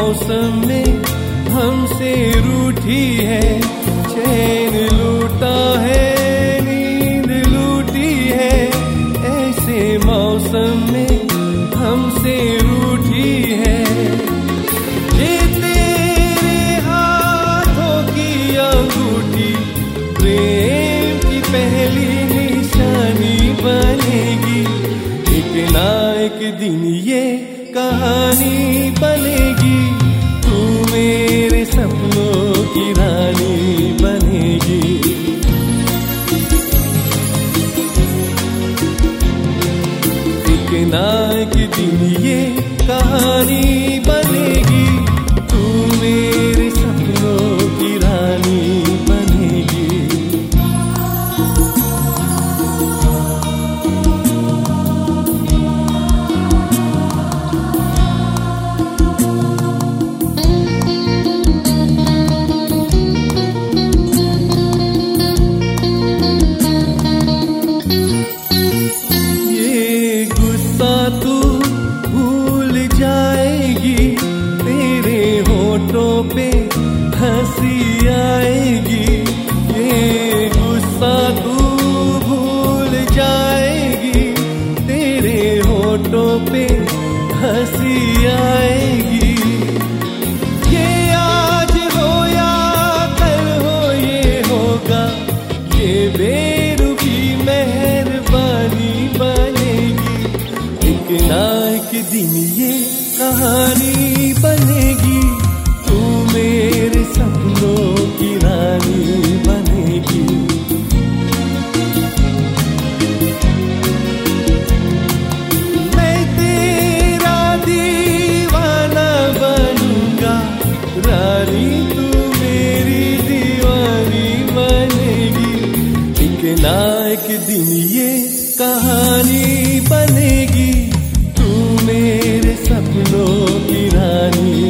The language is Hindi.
मौसम में हमसे रूठी है, चैन लूटा है, नींद लूटी है। ऐसे मौसम में हमसे रूठी है। प्रेम की पहली निशानी बनेगी। एक दिन ये कहानी बनेगी। तू मेरे सपनों की रानी बनेगी। एक ना एक दिन ये कहानी बनेगी। तू भूल जाएगी, तेरे होठों पे हँसी आएगी। ये गुस्सा तू भूल जाएगी, तेरे होठों पे हँसी आएगी। ये आज हो या कल हो ये होगा, ये बेरुखी मेहरबानी ना एक दिन ये कहानी बनेगी। तू मेरे सपनों की रानी बनेगी। मैं तेरा दीवाना बनूँगा। रानी, तू मेरी दीवानी बनेगी। एक ना एक दिन ये Guarani.